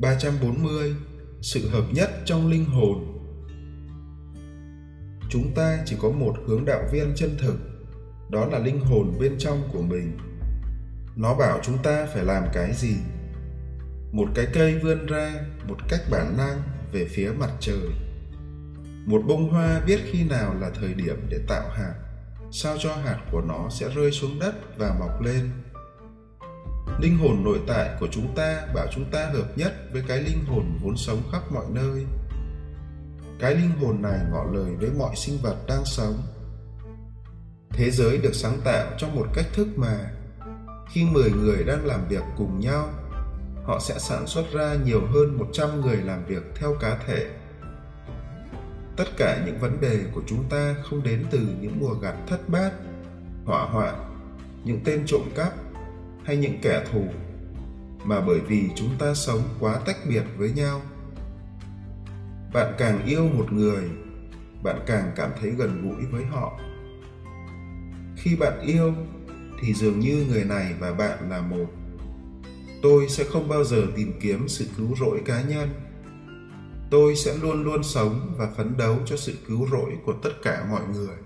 340 Sự hợp nhất trong linh hồn Chúng ta chỉ có một hướng đạo viên chân thực, đó là linh hồn bên trong của mình. Nó bảo chúng ta phải làm cái gì? Một cái cây vươn ra một cách bản năng về phía mặt trời. Một bông hoa biết khi nào là thời điểm để tạo hạt, sao cho hạt của nó sẽ rơi xuống đất và mọc lên linh hồn nội tại của chúng ta bảo chúng ta hợp nhất với cái linh hồn vốn sống khắp mọi nơi. Cái linh hồn này ngỏ lời với mọi sinh vật đang sống. Thế giới được sáng tạo trong một cách thức mà. Khi 10 người đang làm việc cùng nhau, họ sẽ sản xuất ra nhiều hơn 100 người làm việc theo cá thể. Tất cả những vấn đề của chúng ta không đến từ những mùa gặt thất bát, hỏa hoạn, những tên trộm cắp hay những kẻ thù, mà bởi vì chúng ta sống quá tách biệt với nhau. Bạn càng yêu một người, bạn càng cảm thấy gần gũi với họ. Khi bạn yêu, thì dường như người này và bạn là một. Tôi sẽ không bao giờ tìm kiếm sự cứu rỗi cá nhân. Tôi sẽ luôn luôn sống và phấn đấu cho sự cứu rỗi của tất cả mọi người.